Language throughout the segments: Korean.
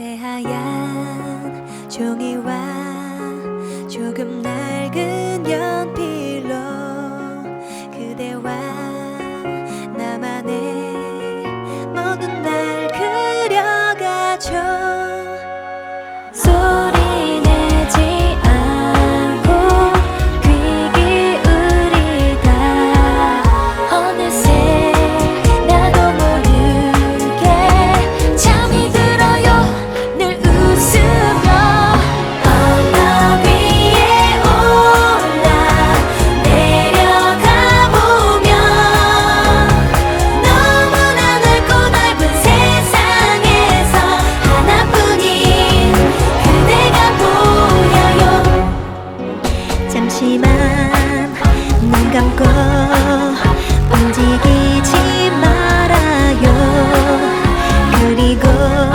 새하얀 종이와 조금 날 歌。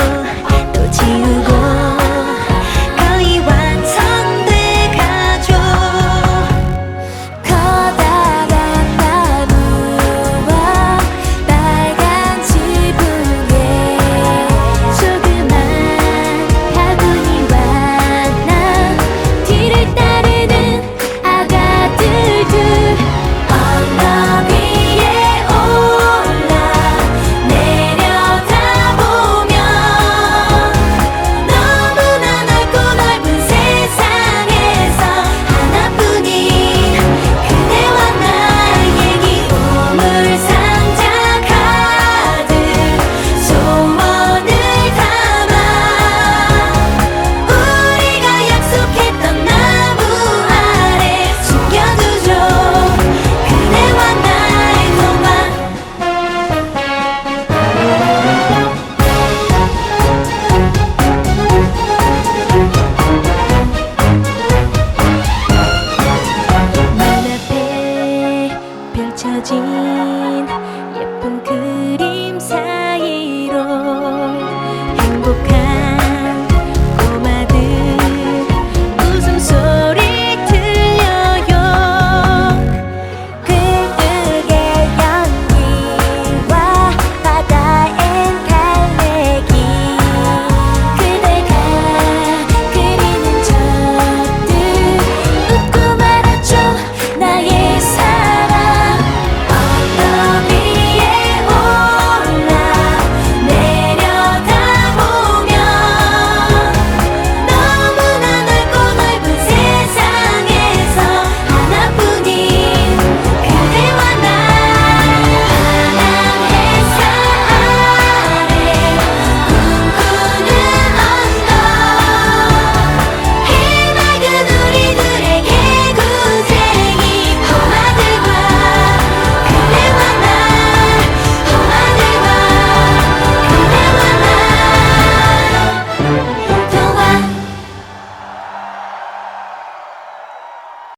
静